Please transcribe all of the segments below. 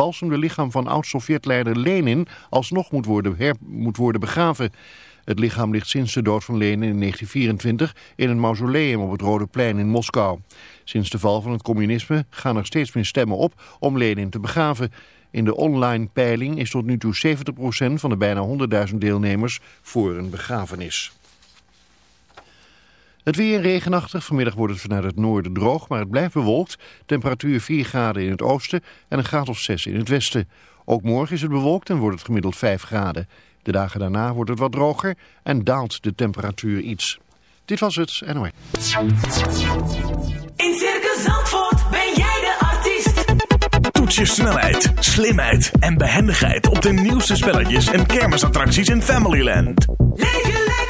verbalsemde lichaam van oud-Sovjetleider Lenin alsnog moet worden, her, moet worden begraven. Het lichaam ligt sinds de dood van Lenin in 1924 in een mausoleum op het Rode Plein in Moskou. Sinds de val van het communisme gaan er steeds meer stemmen op om Lenin te begraven. In de online peiling is tot nu toe 70% van de bijna 100.000 deelnemers voor een begrafenis. Het weer regenachtig. Vanmiddag wordt het vanuit het noorden droog, maar het blijft bewolkt. Temperatuur 4 graden in het oosten en een graad of 6 in het westen. Ook morgen is het bewolkt en wordt het gemiddeld 5 graden. De dagen daarna wordt het wat droger en daalt de temperatuur iets. Dit was het NOS. In Circus Zandvoort ben jij de artiest. Toets je snelheid, slimheid en behendigheid op de nieuwste spelletjes en kermisattracties in Familyland. Leef je lekker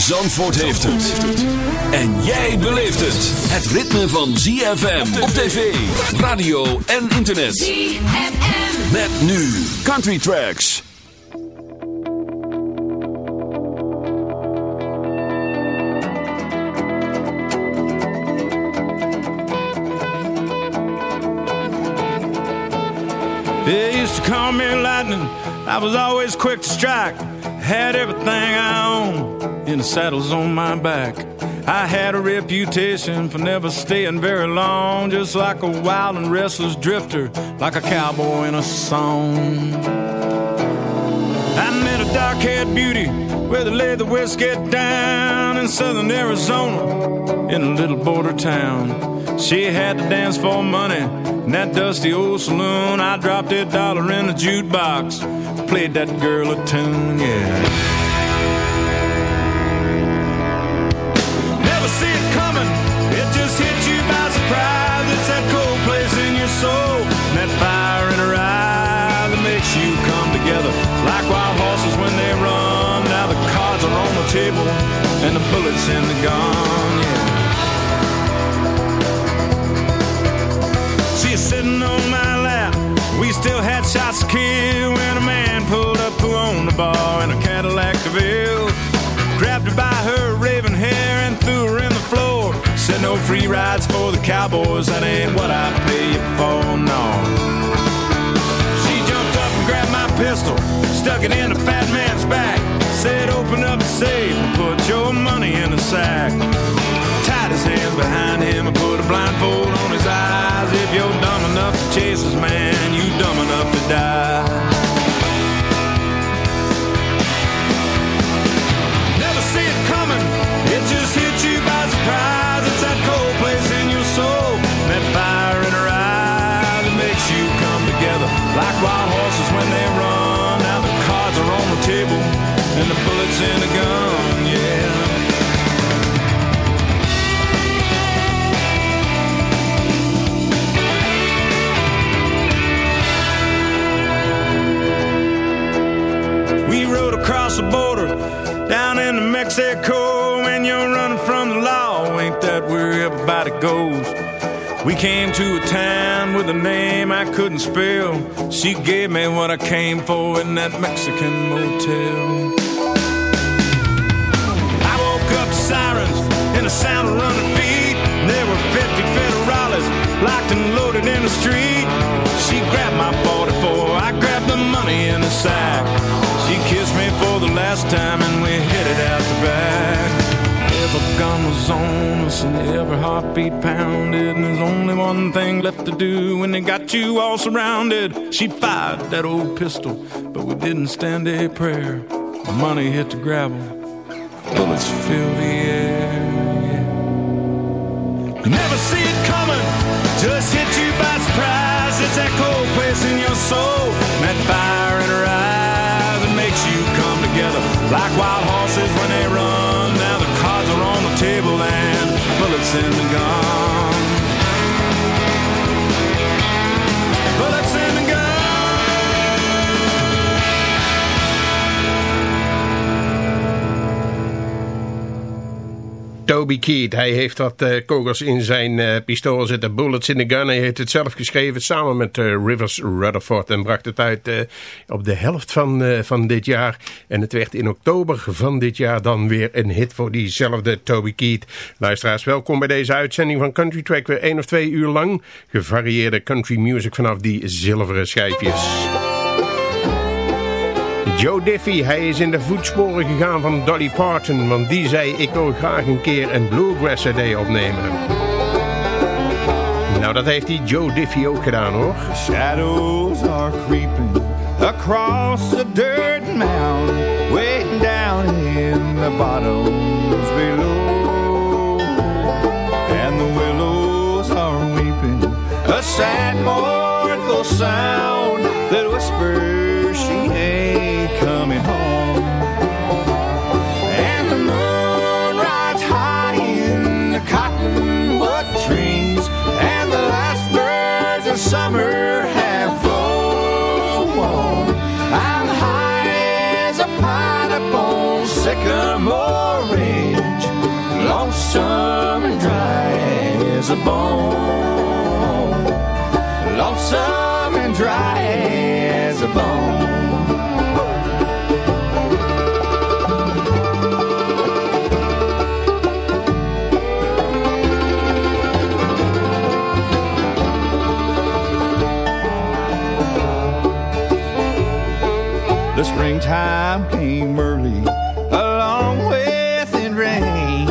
Zandvoort heeft het. En jij beleeft het. Het ritme van ZFM op tv, radio en internet. ZFM. Met nu Country Tracks. They used to call me lightning. I was always quick to strike. Had everything I owned in the saddles on my back. I had a reputation for never staying very long, just like a wild and restless drifter, like a cowboy in a song. I met a dark haired beauty where they lay the whiskey down in southern Arizona in a little border town. She had to dance for money in that dusty old saloon. I dropped a dollar in the jukebox, played that girl a tune, yeah. Never see it coming, it just hits you by surprise. It's that cold place in your soul, that fire in her eye that makes you come together like wild horses when they run. Now the cards are on the table, and the bullets in the gun, yeah. Sitting on my lap. We still had shots to kill bar in a Cadillac DeVille. Grabbed her by her raven hair and threw her in the floor. Said no free rides for the cowboys, that ain't what I pay you for, no. She jumped up and grabbed my pistol, stuck it in the fat man's back. Said open up the safe and put your money in the sack. Tied his hands behind him and put a blindfold on his eyes. If you're dumb enough to chase this man, you dumb enough to die. Like wild horses when they run. Now the cards are on the table and the bullets in the gun, yeah. We rode across the border down into Mexico. We came to a town with a name I couldn't spell. She gave me what I came for in that Mexican motel. I woke up to sirens and the sound of running feet. There were 50 locked and loaded in the street. She grabbed my 44, I grabbed the money in the sack. She kissed me for the last time and we headed out the back. Every gun was on us and every heartbeat pounded. And there's only one thing left to do when they got you all surrounded. She fired that old pistol, but we didn't stand a prayer. The money hit the gravel, bullets fill the air. yeah. Never see it coming, just hit you by surprise. It's that cold place in your soul, that fire in her eyes that makes you come together like wild horses when they run. Toby Keith, hij heeft wat eh, kogels in zijn eh, pistool zitten. Bullets in the gun. Hij heeft het zelf geschreven samen met eh, Rivers Rutherford. En bracht het uit op de helft van, van dit jaar. En het werd in oktober van dit jaar dan weer een hit voor diezelfde Toby Keith. Luisteraars, welkom bij deze uitzending van Country Track. Weer één of twee uur lang gevarieerde country music vanaf die zilveren schijfjes. Joe Diffie, hij is in de voetsporen gegaan van Dolly Parton, want die zei ik wil graag een keer een bluegrass CD opnemen. Nou, dat heeft die Joe Diffie ook gedaan hoor. Shadows are creeping across the dirt mound, way down in the bottoms below. And the willows are weeping, a sad, mournful sound that whispers summer have flown. I'm high as a pineapple sycamore ridge, lonesome and dry as a bone. Lonesome and dry as a bone. Springtime came early, along with the rain,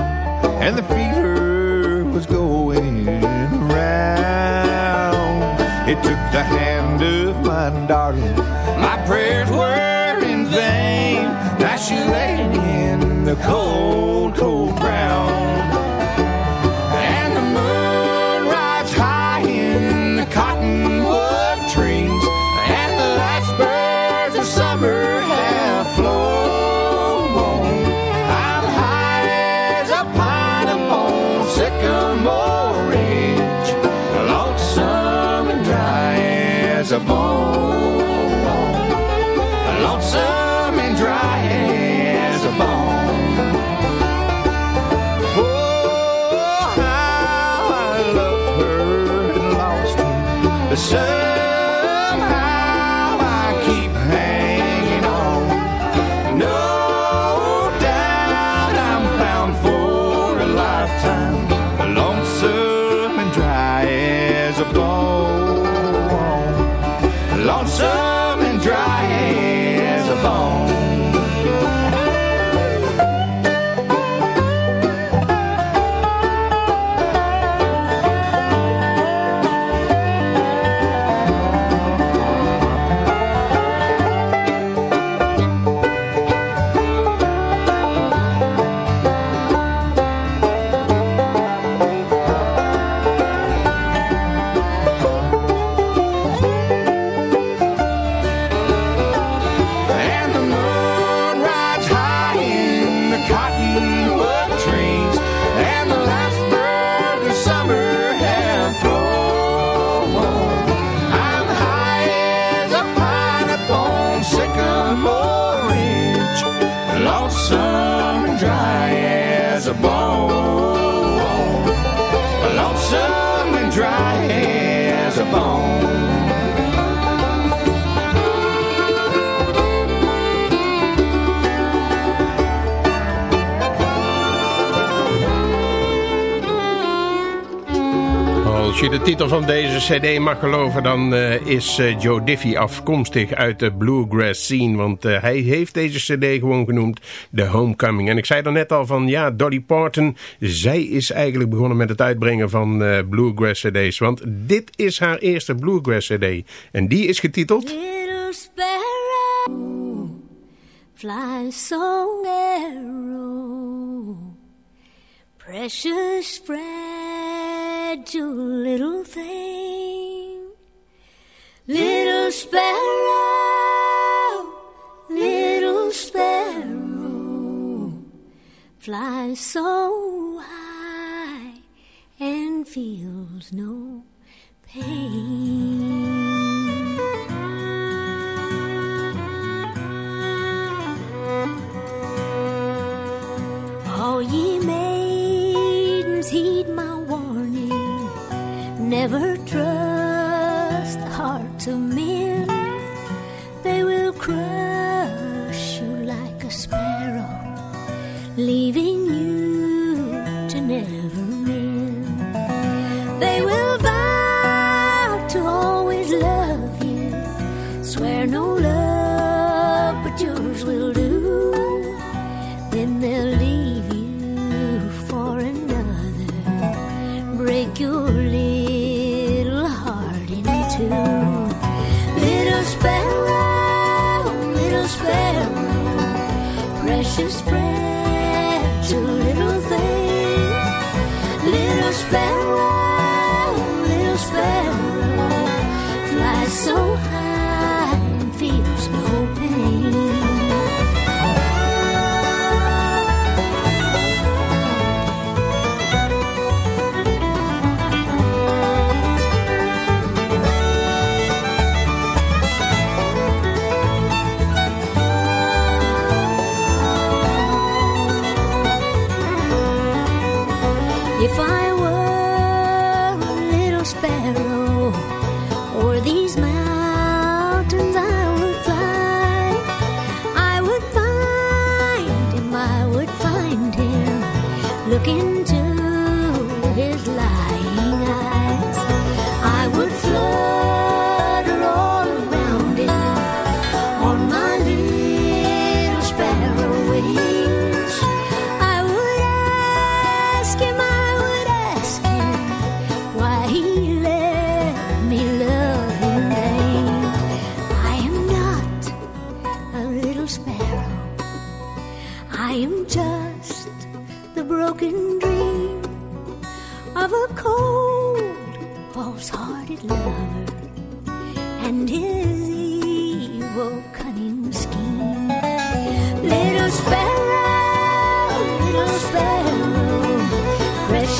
and the fever was going around. It took the hand of my darling, my prayers were in vain. Now she lay in the cold, cold ground. Als je de titel van deze cd mag geloven, dan uh, is uh, Joe Diffie afkomstig uit de bluegrass scene. Want uh, hij heeft deze cd gewoon genoemd The Homecoming. En ik zei er net al van, ja, Dolly Parton, zij is eigenlijk begonnen met het uitbrengen van bluegrass cd's. Want dit is haar eerste bluegrass cd. En die is getiteld... Little sparrow, fly song arrow, precious fragile little thing, little sparrow, little sparrow, fly so high and feels no pain. Heed my warning. Never trust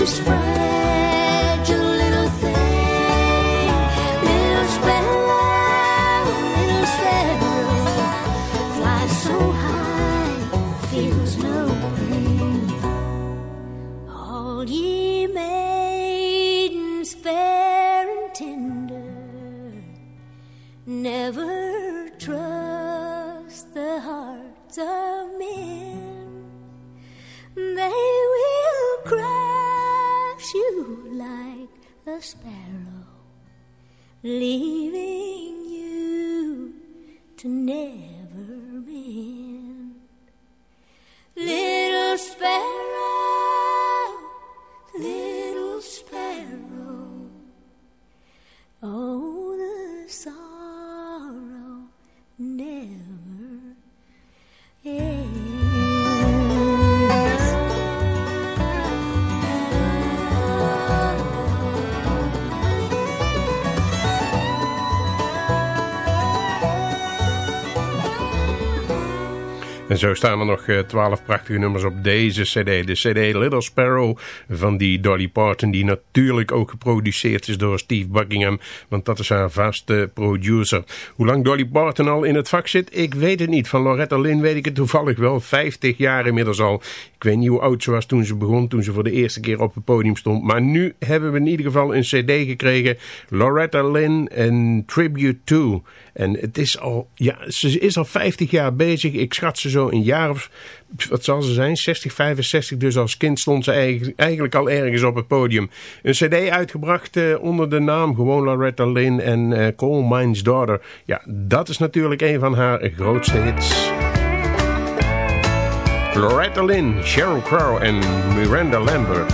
precious fragile leaving you to never mend. Little sparrow, little sparrow, oh, the sorrow En zo staan er nog eh, twaalf prachtige nummers op deze cd. De cd Little Sparrow van die Dolly Parton... die natuurlijk ook geproduceerd is door Steve Buckingham... want dat is haar vaste producer. Hoe lang Dolly Parton al in het vak zit, ik weet het niet. Van Loretta Lynn weet ik het toevallig wel. 50 jaar inmiddels al. Ik weet niet hoe oud ze was toen ze begon... toen ze voor de eerste keer op het podium stond. Maar nu hebben we in ieder geval een cd gekregen. Loretta Lynn en Tribute To... En het is al, ja, ze is al 50 jaar bezig. Ik schat ze zo een jaar of, wat zal ze zijn, 60, 65. Dus als kind stond ze eigenlijk, al ergens op het podium. Een cd uitgebracht eh, onder de naam gewoon Loretta Lynn en eh, Coal Mine's Daughter. Ja, dat is natuurlijk een van haar grootste hits. Loretta Lynn, Sheryl Crow en Miranda Lambert.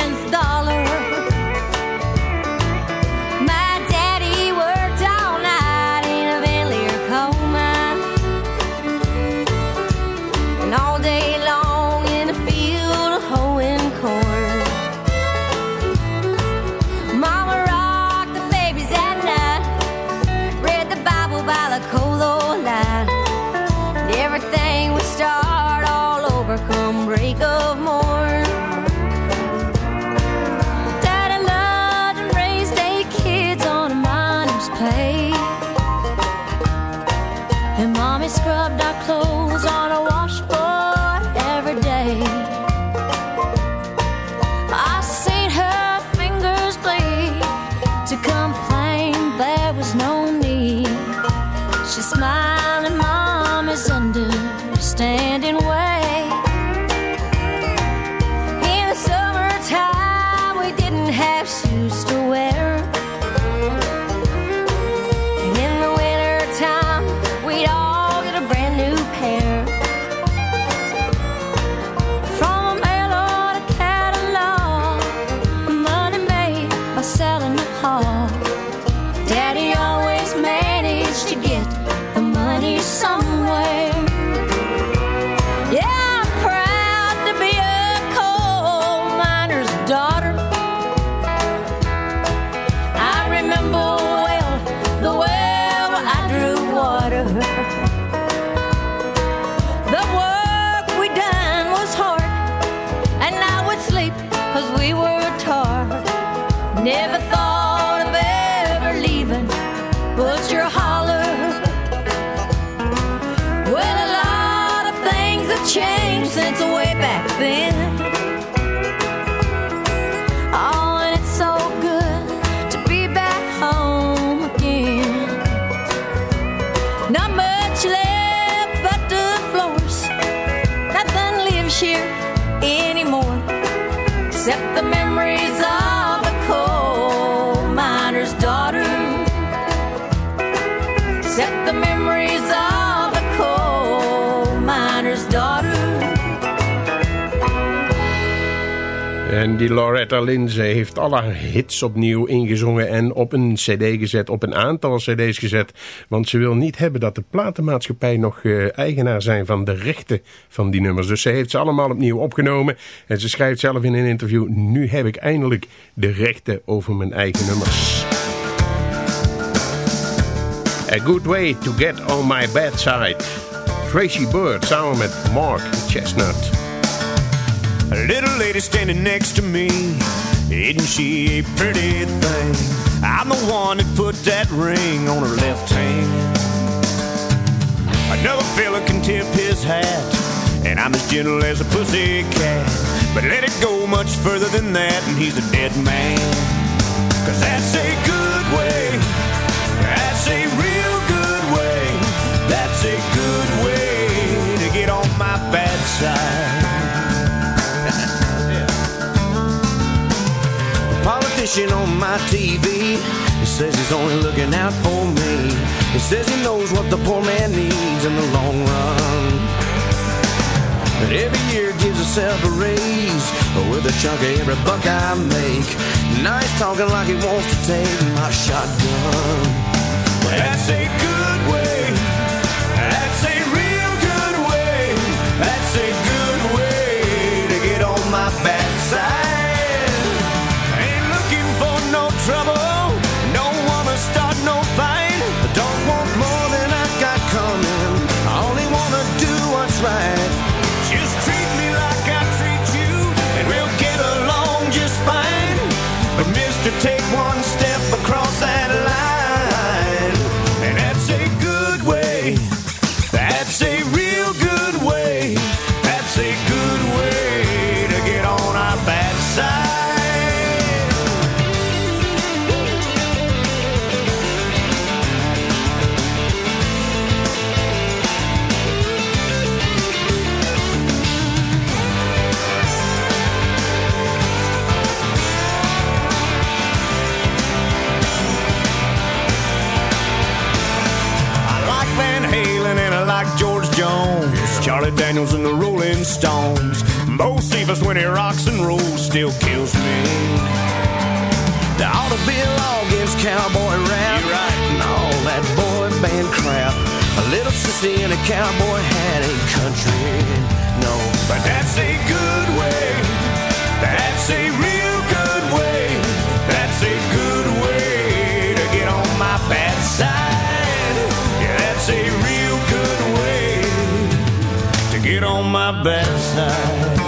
En die Loretta ze heeft al haar hits opnieuw ingezongen en op een cd gezet, op een aantal cd's gezet. Want ze wil niet hebben dat de platenmaatschappij nog eh, eigenaar zijn van de rechten van die nummers. Dus ze heeft ze allemaal opnieuw opgenomen. En ze schrijft zelf in een interview, nu heb ik eindelijk de rechten over mijn eigen nummers. A good way to get on my bad side. Tracy Bird samen met Mark Chestnut. A little lady standing next to me. Isn't she a pretty thing? I'm the one that put that ring on her left hand. Another fella can tip his hat, and I'm as gentle as a pussy cat. But let it go much further than that, and he's a dead man. Cause that's a good way. That's a real good way. That's a good way to get on my bad side. Politician on my TV he says he's only looking out for me. He says he knows what the poor man needs in the long run. But every year gives himself a raise with a chunk of every buck I make. Nice talking like he wants to take my shotgun. That's a good Daniels and the Rolling Stones. Bocephus when he rocks and rolls still kills me. There ought to be a law against cowboy rap and all that boy band crap. A little sissy in a cowboy hat ain't country, no. But that's a good way. That's a real good way. That's a my bad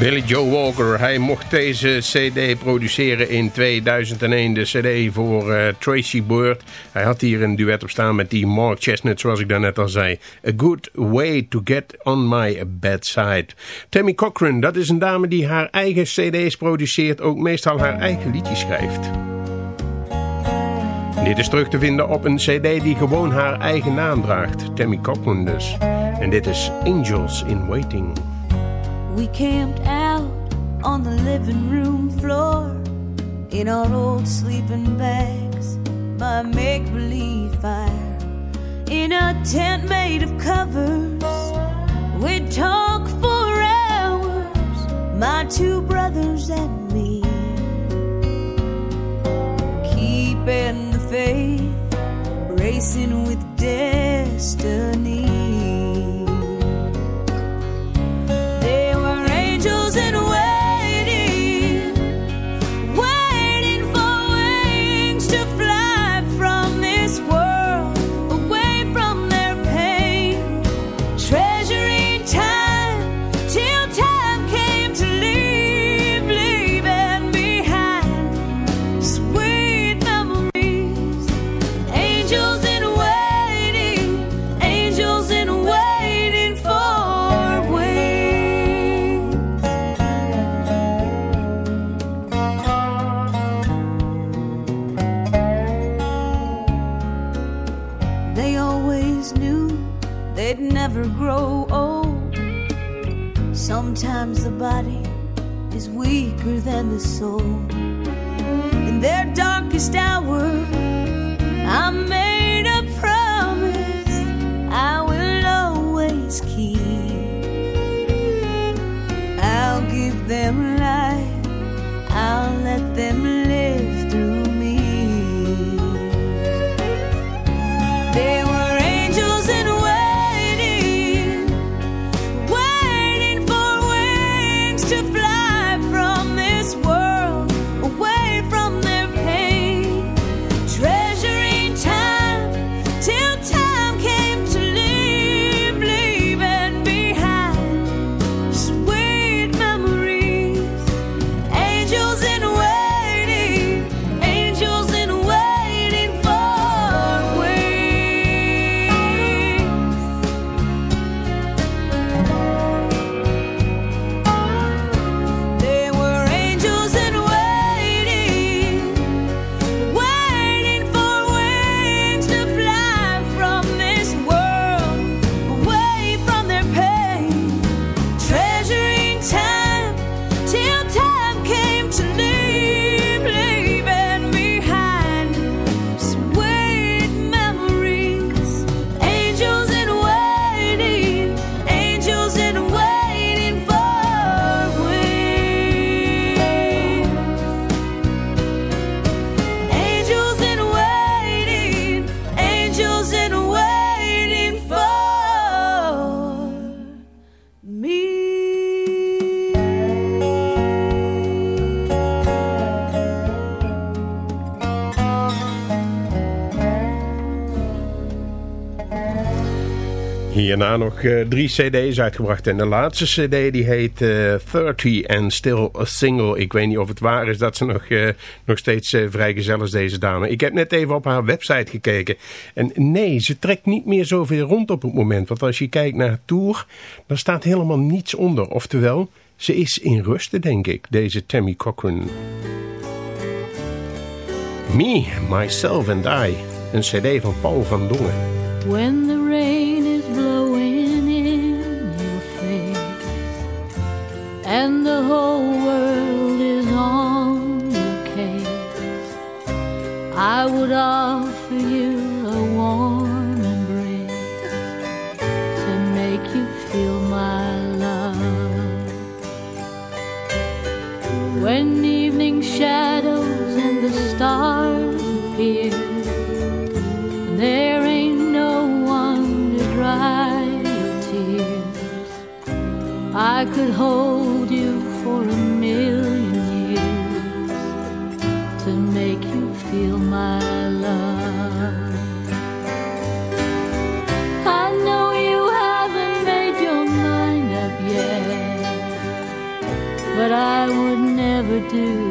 Billy Joe Walker, hij mocht deze cd produceren in 2001. De cd voor eh, Tracy Bird. Hij had hier een duet op staan met die Mark Chestnut, zoals ik daarnet al zei. A good way to get on my bad side. Tammy Cochran, dat is een dame die haar eigen cd's produceert. Ook meestal haar eigen liedjes schrijft. Dit is terug te vinden op een cd die gewoon haar eigen naam draagt. Tammy Cochran dus. En dit is Angels in Waiting. We camped out on the living room floor in our old sleeping bags by make believe fire. In a tent made of covers, we'd talk for hours, my two brothers and me. Keeping the faith, racing with destiny. Hierna nog eh, drie cd's uitgebracht. En de laatste cd die heet eh 30 and Still a Single. Ik weet niet of het waar is dat ze nog, eh, nog steeds eh, vrijgezel is, deze dame. Ik heb net even op haar website gekeken. En nee, ze trekt niet meer zoveel rond op het moment. Want als je kijkt naar haar tour, dan staat helemaal niets onder. Oftewel, ze is in rusten, denk ik, deze Tammy Cochran. Me, Myself and I. Een cd van Paul van Dongen. I would offer you a warm embrace to make you feel my love. When evening shadows and the stars appear, there ain't no one to dry your tears. I could hold do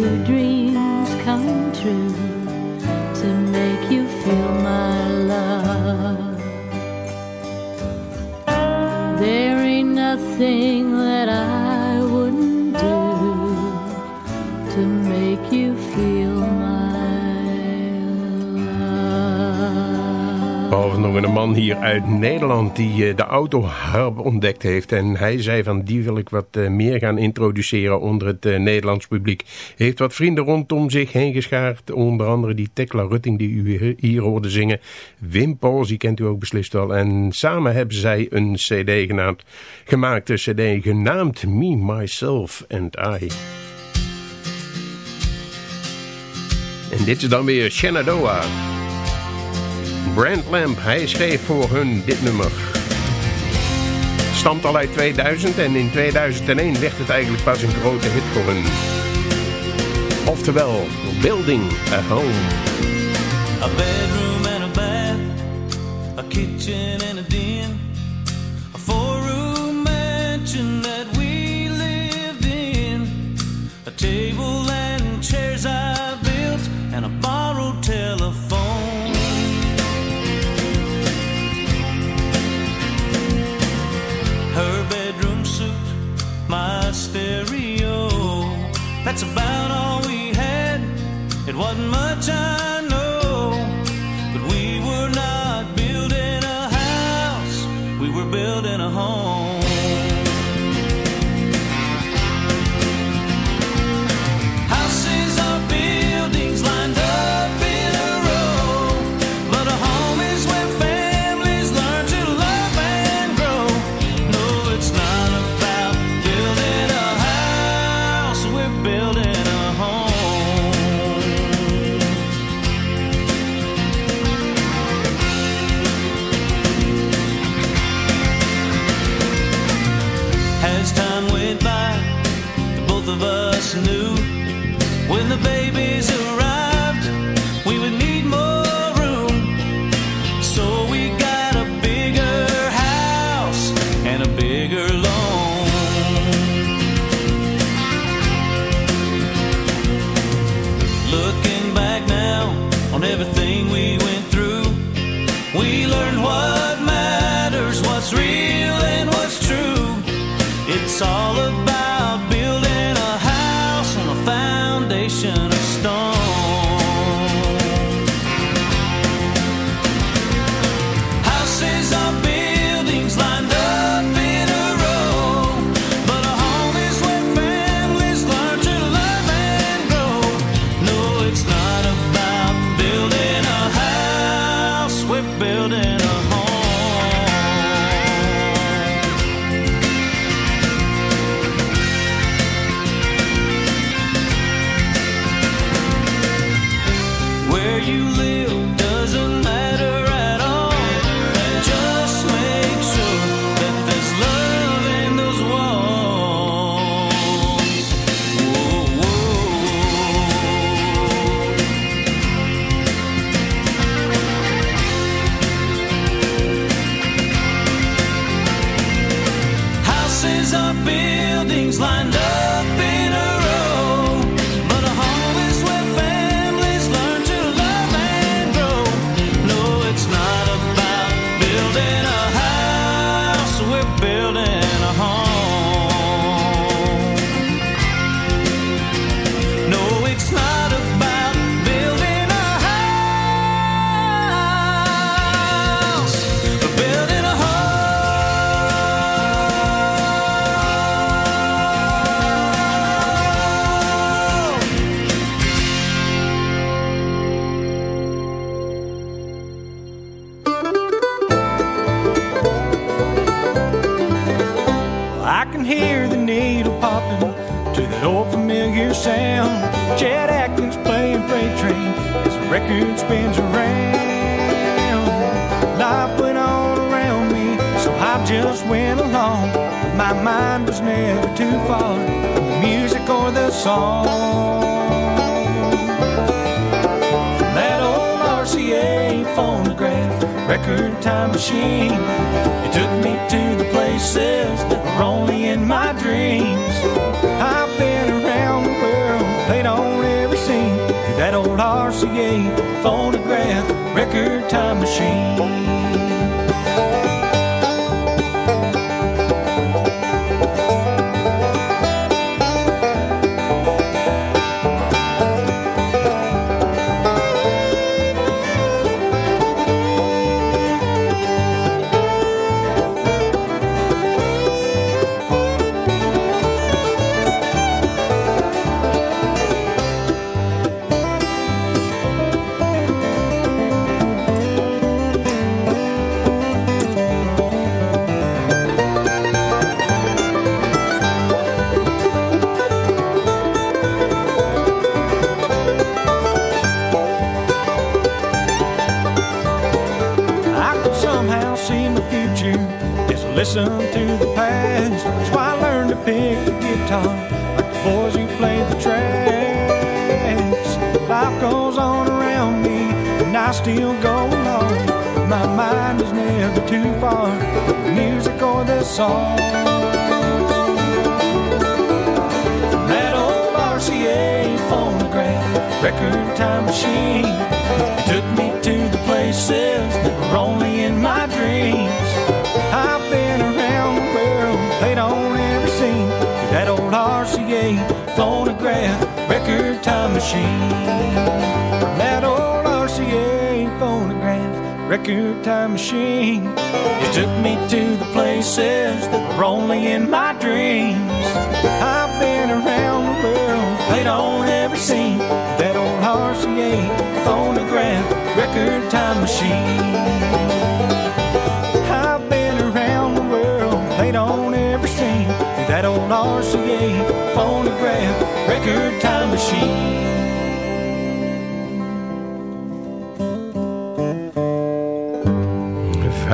your dreams come true. To make you feel my love. There ain't nothing een man hier uit Nederland die eh, de autoharp ontdekt heeft. En hij zei van die wil ik wat eh, meer gaan introduceren onder het eh, Nederlands publiek. Heeft wat vrienden rondom zich heen geschaard. Onder andere die Tekla Rutting die u hier- hier hoorde zingen. Wim Pauls, die kent u ook beslist wel. En samen hebben zij een cd genaamd, gemaakt. Een cd genaamd Me, Myself and I. En dit is dan weer Shenandoah. Brand Lamp, hij schreef voor hun dit nummer. Stamt al uit 2000 en in 2001 werd het eigenlijk pas een grote hit voor hun. Oftewel, Building a Home. A bedroom and a bath, a kitchen and a den, a four-room mansion that we lived in, a That's about all we had. It wasn't much, I know, but we were not building a house. We were building a home. song. From that old RCA phonograph record time machine, it took me to the places that were only in my dreams. I've been around the world, played on every scene. That old RCA phonograph record time machine That old RCA phonograph, record time machine. it took me to places that were only in my dreams. I've been around the world, played on every scene. That old RCA phonograph, record time machine. I've been around the world, played on every scene. That old RCA phonograph record time machine.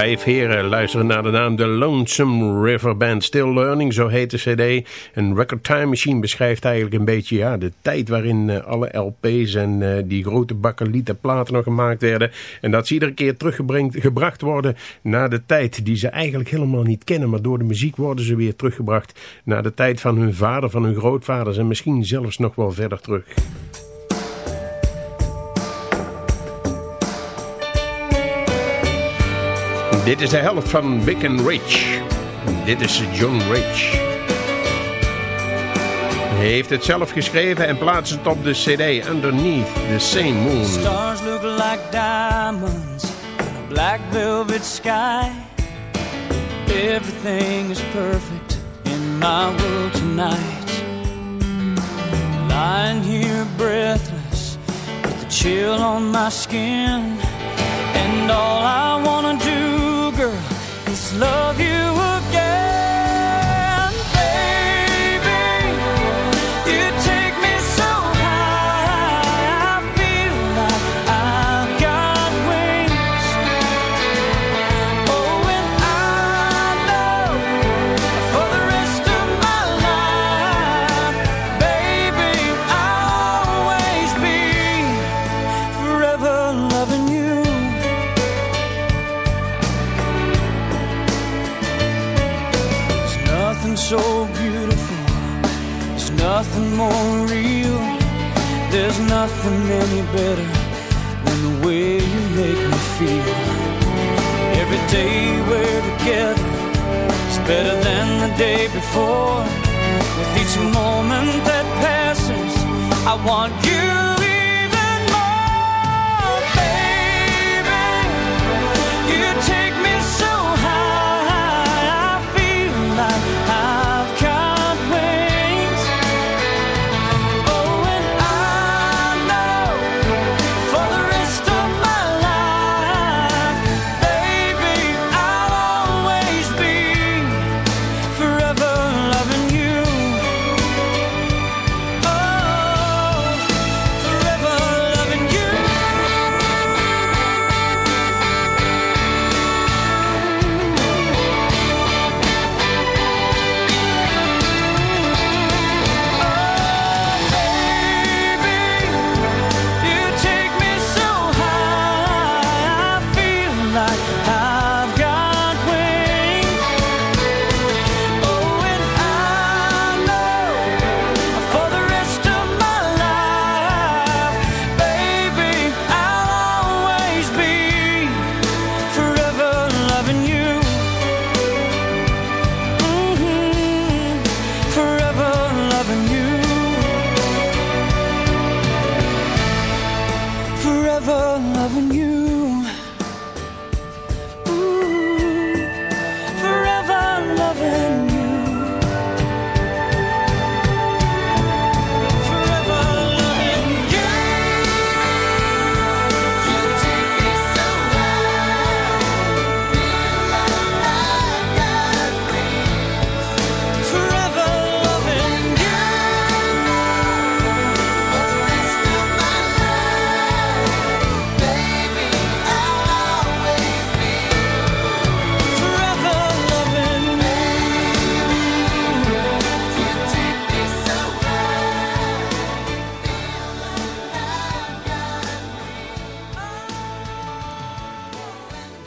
Vijf heren luisteren naar de naam The Lonesome River Band. Still Learning, zo heet de cd. Een Record Time Machine beschrijft eigenlijk een beetje ja, de tijd waarin eh, alle LP's en eh, die grote bakkelieten platen nog gemaakt werden. En dat ze iedere keer teruggebracht worden naar de tijd die ze eigenlijk helemaal niet kennen. Maar door de muziek worden ze weer teruggebracht naar de tijd van hun vader, van hun grootvaders en misschien zelfs nog wel verder terug. Dit is de helft van Big and Rich. Dit is John Rich. Hij heeft het zelf geschreven en plaatst het op de cd Underneath the Same Moon. Stars look like diamonds in a black velvet sky. Everything is perfect in my world tonight. Lying here breathless with the chill on my skin. And all I wanna do, is love you Every day we're together is better than the day before. With each moment that passes, I want you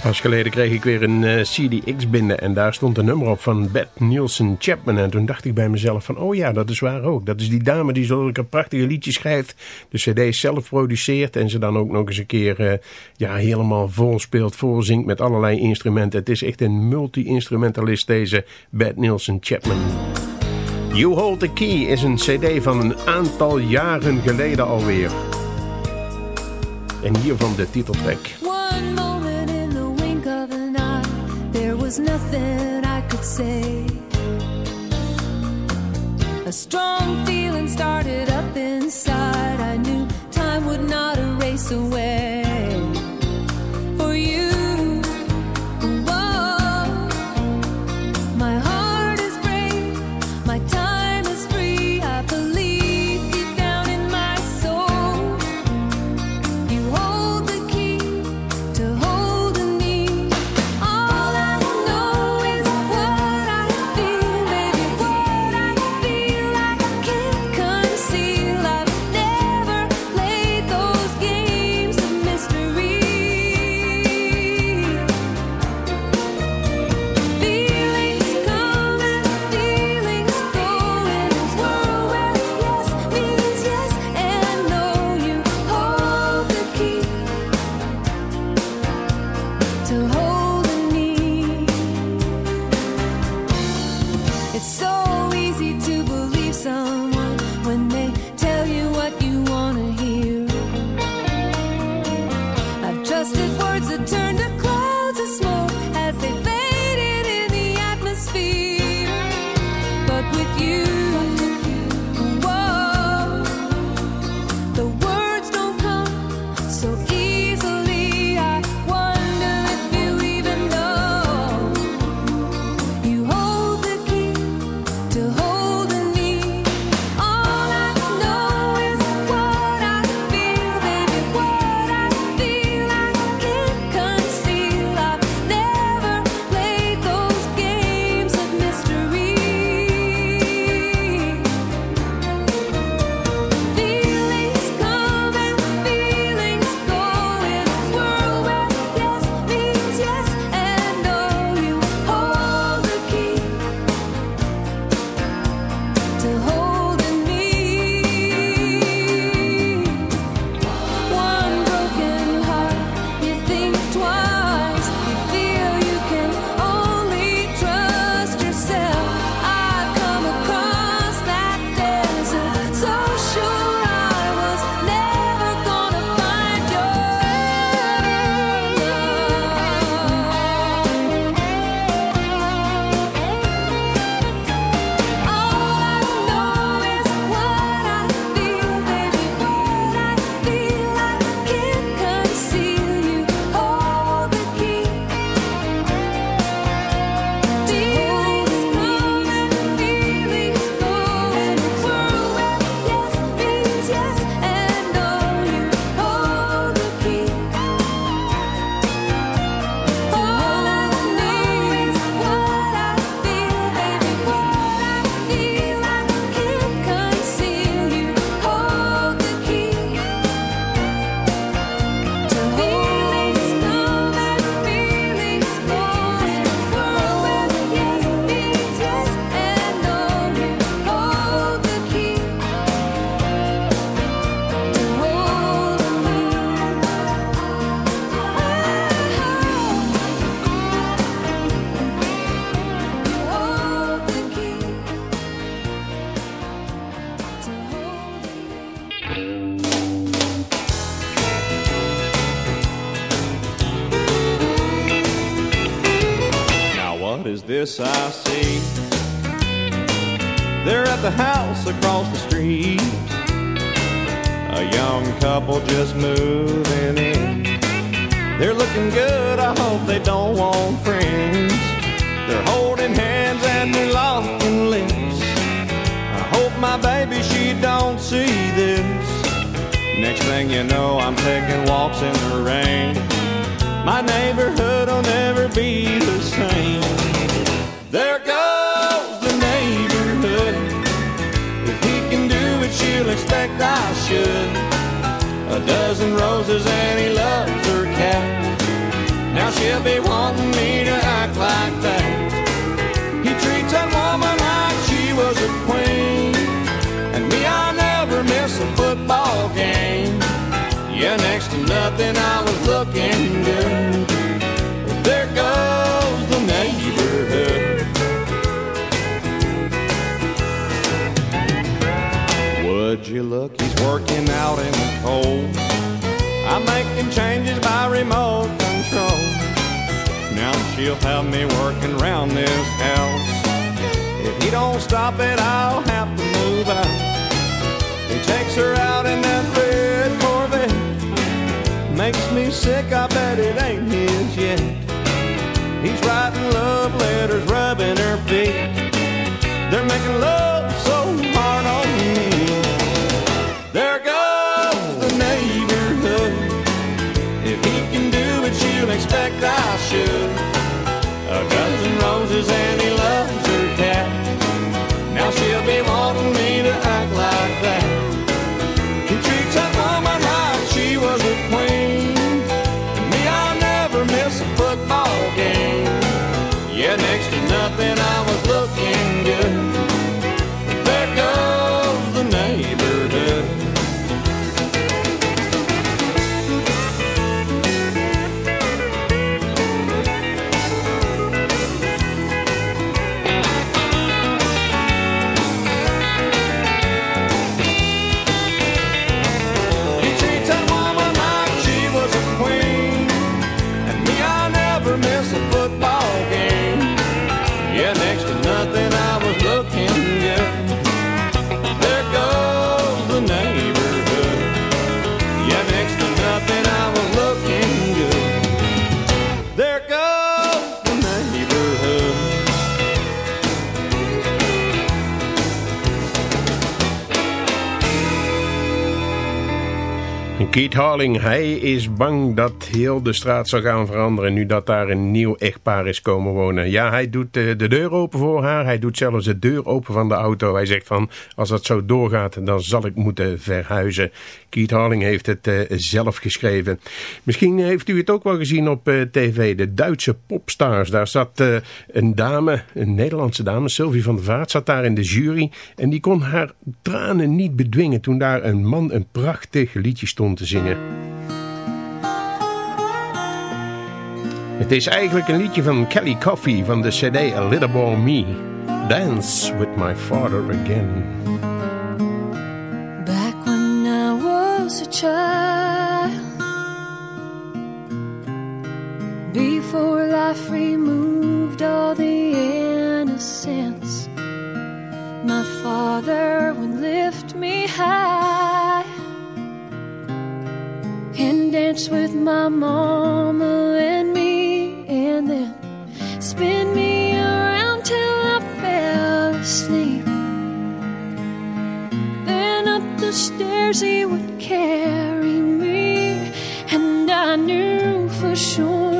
Pas geleden kreeg ik weer een eh, CDX binnen en daar stond een nummer op van Beth Nielsen Chapman. En toen dacht ik bij mezelf van, oh ja, dat is waar ook. Dat is die dame die zulke prachtige liedjes schrijft, de cd's zelf produceert en ze dan ook nog eens een keer eh, ja, helemaal vol speelt, vol zingt met allerlei instrumenten. Het is echt een multi-instrumentalist deze Beth Nielsen Chapman. You Hold the Key is een cd van een aantal jaren geleden alweer. En hiervan de titeltrack. Was nothing I could say. A strong feeling started up inside. I knew time would not erase away. from this house. If he don't stop it, I'll have to move out. He takes her out in that red Corvette. Makes me sick, I bet it ain't his yet. He's writing love letters, rubbing her feet. They're making love. Keith Harling, hij is bang dat de straat zal gaan veranderen... nu dat daar een nieuw echtpaar is komen wonen. Ja, hij doet eh, de deur open voor haar. Hij doet zelfs de deur open van de auto. Hij zegt van, als dat zo doorgaat, dan zal ik moeten verhuizen. Keith Harling heeft het eh, zelf geschreven. Misschien heeft u het ook wel gezien op eh, tv. De Duitse popstars. Daar zat een dame, een Nederlandse dame, Sylvie van der Vaart... zat daar in de jury en die kon haar tranen niet bedwingen... toen daar een man een prachtig liedje stond te zingen. Het is eigenlijk een liedje van Kellie Coffey van de cd A Little More Me. Dance with my father again. Back when I was a child, before life removed all the innocence, my father would lift me high and dance with my mama the stairs he would carry me, and I knew for sure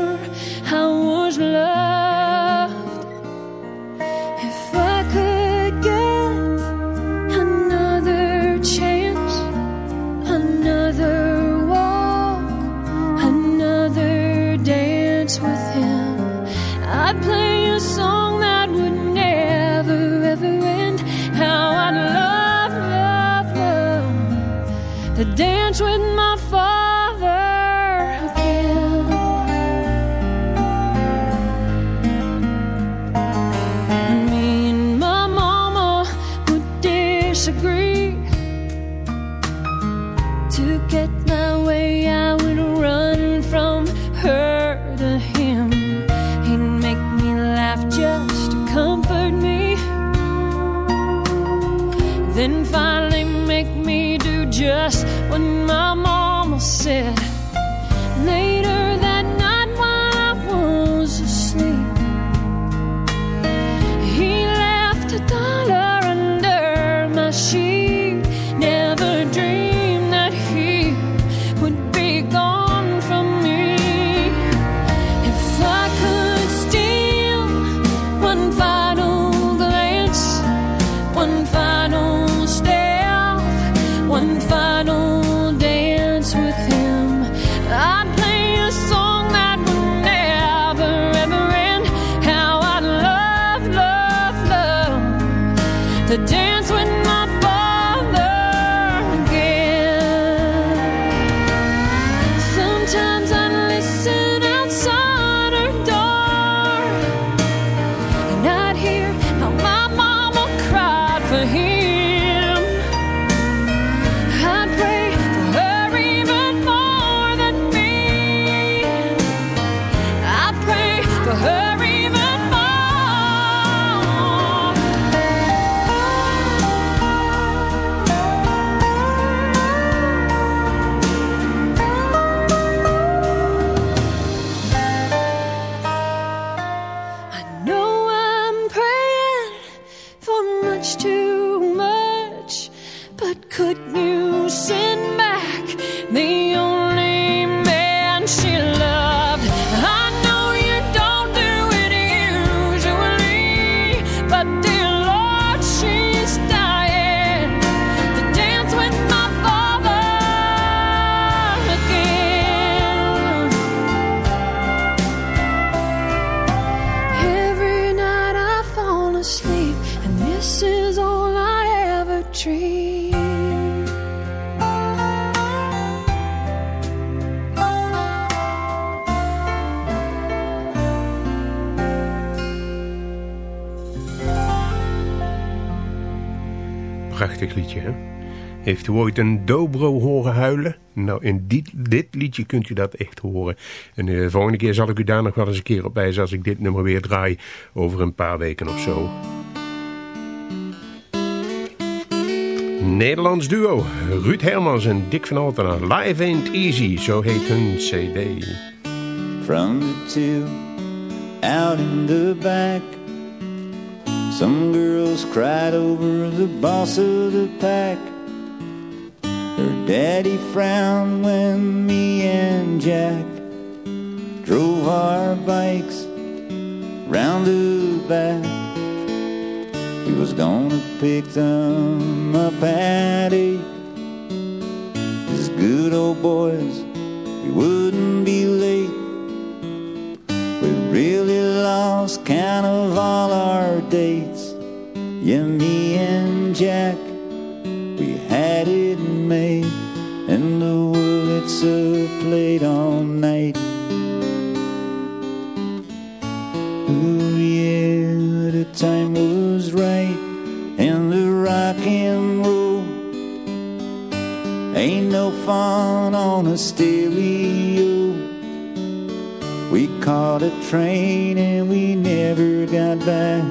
Then finally make me do just what my mama said. liedje. Heeft u ooit een dobro horen huilen? Nou, in dit, dit liedje kunt u dat echt horen. En de volgende keer zal ik u daar nog wel eens een keer op wijzen... als ik dit nummer weer draai over een paar weken of zo. Nederlands duo Ruud Hermans en Dick van Altena. Live Ain't Easy, zo heet hun cd. From out in the back Some girls cried over the boss of the pack. Her daddy frowned when me and Jack drove our bikes round the back. He was gonna pick them up at eight. These good old boys, we wouldn't be late. We really lost count of all our dates. Yeah, me and Jack, we had it made. And the Wurlitzer played all night. Ooh, yeah, the time was right. And the rock and roll ain't no fun on a stereo. Caught a train and we never got back.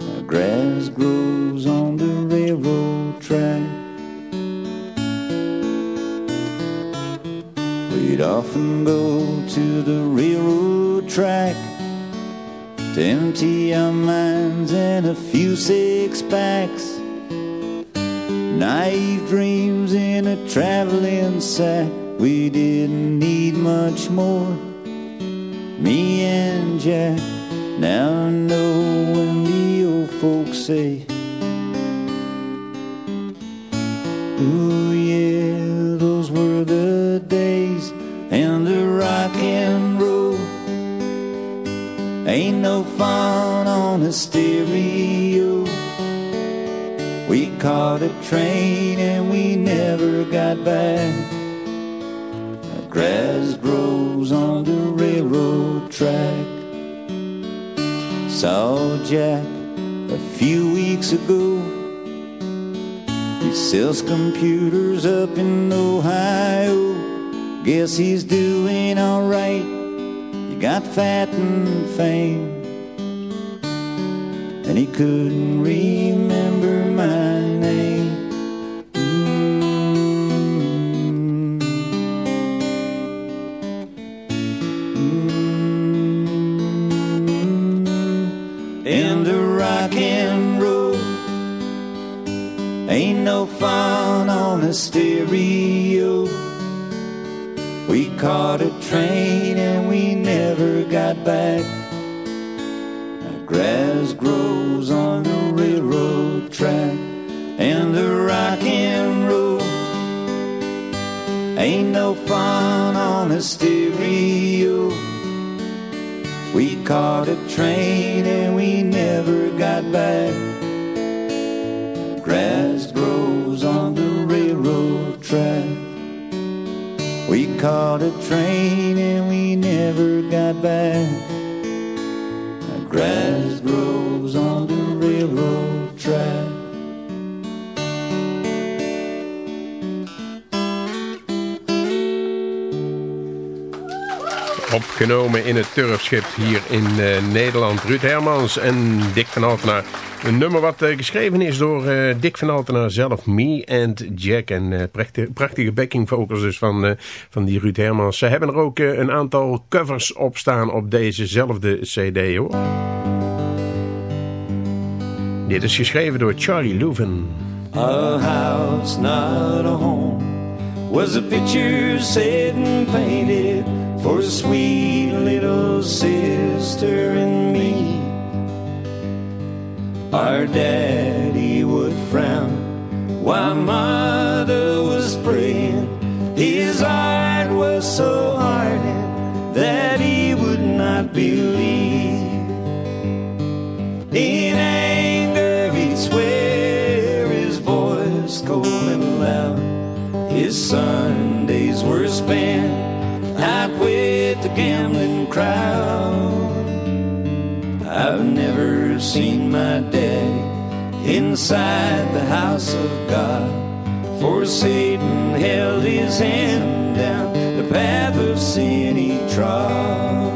The grass grows on the railroad track. We'd often go to the railroad track to empty our minds and a few six packs. Naive dreams in a traveling sack. We didn't need much more. Me and Jack. Now I know when the old folks say, Ooh, yeah, those were the days and the rock and roll. Ain't no fun on a stereo. We caught a train and we never got back. Grass grows track. Saw Jack a few weeks ago. He sells computers up in Ohio. Guess he's doing alright. He got fat and fame. And he couldn't remember ain't no fun on a stereo. We caught a train and we never got back. The grass grows on the railroad track and the rock and roll ain't no fun on a stereo. We caught a train and we never got back. Caught a train and we never got back. Grass grows on the railroad track. Opgenomen in het Turfschip hier in eh, Nederland. Ruud Hermans en Dick van Altena. Een nummer wat eh, geschreven is door eh, Dick van Altena zelf. Me and Jack. En eh, prachtige, prachtige backing vocals dus van, van die Ruud Hermans. Ze hebben er ook een aantal covers op staan op dezezelfde cd hoor. Dit is geschreven door Charlie Louvin. A house, not a home, was a picture set and painted for a sweet little sister and me. Our daddy would frown while mother was praying. His heart was so hardened that he would not believe. In anger, he'd swear his voice cold and loud. His Sundays were spent out with the gambling crowd. I've never seen my daddy inside the house of God. For Satan held his hand down the path of sin he trod.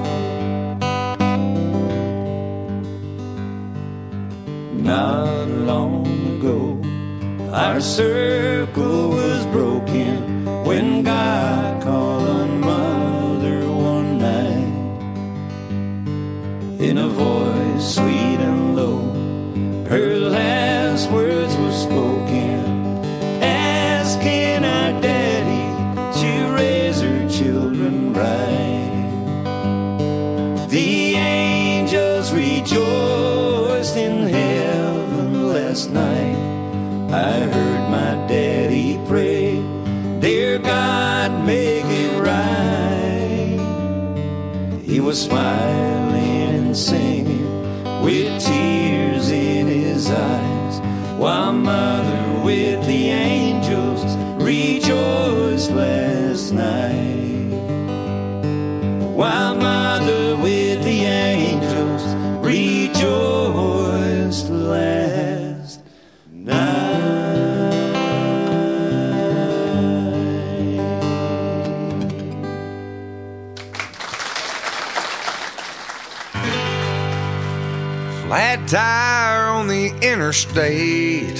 Not long ago, Our circle tire on the interstate.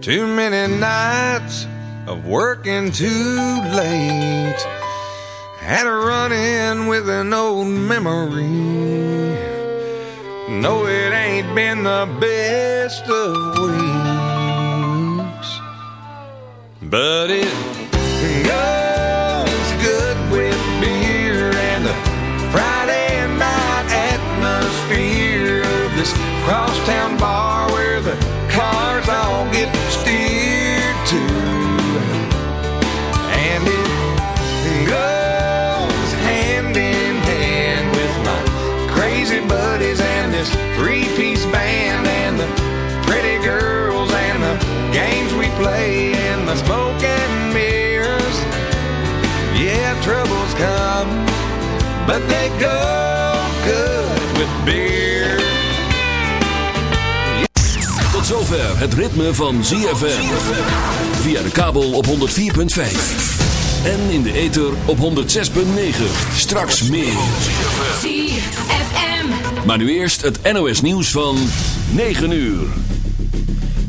Too many nights of working too late. Had a run in with an old memory. No, it ain't been the best of weeks. But it crosstown bar where the cars all get steered to. And it goes hand in hand with my crazy buddies and this three-piece band and the pretty girls and the games we play and the smoke and mirrors. Yeah, troubles come, but they go good with beer. Zover het ritme van ZFM. Via de kabel op 104.5. En in de ether op 106.9. Straks meer. ZFM. Maar nu eerst het NOS nieuws van 9 uur.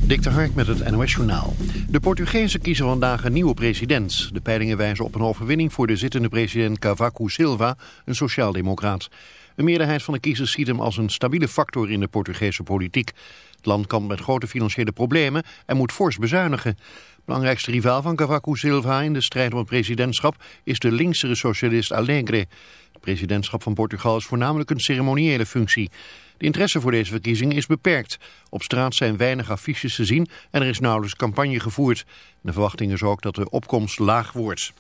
Dik de Hark met het NOS Journaal. De Portugezen kiezen vandaag een nieuwe president. De peilingen wijzen op een overwinning voor de zittende president Cavaco Silva, een sociaaldemocraat. Een meerderheid van de kiezers ziet hem als een stabiele factor in de Portugese politiek. Het land kampt met grote financiële problemen en moet fors bezuinigen. Belangrijkste rivaal van Cavaco Silva in de strijd om het presidentschap is de linksere socialist Alegre. Het presidentschap van Portugal is voornamelijk een ceremoniële functie. De interesse voor deze verkiezing is beperkt. Op straat zijn weinig affiches te zien en er is nauwelijks campagne gevoerd. De verwachting is ook dat de opkomst laag wordt.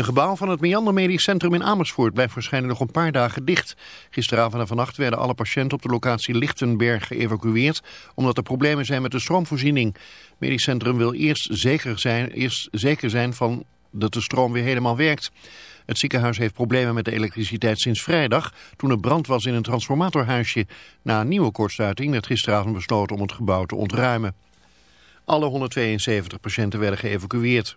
Een gebouw van het Meander Medisch Centrum in Amersfoort blijft waarschijnlijk nog een paar dagen dicht. Gisteravond en vannacht werden alle patiënten op de locatie Lichtenberg geëvacueerd omdat er problemen zijn met de stroomvoorziening. Het medisch centrum wil eerst zeker zijn, eerst zeker zijn van dat de stroom weer helemaal werkt. Het ziekenhuis heeft problemen met de elektriciteit sinds vrijdag toen er brand was in een transformatorhuisje. Na een nieuwe kortsluiting werd gisteravond besloten om het gebouw te ontruimen. Alle 172 patiënten werden geëvacueerd.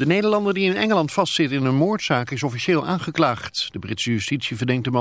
De Nederlander die in Engeland vastzit in een moordzaak is officieel aangeklaagd. De Britse justitie verdenkt de man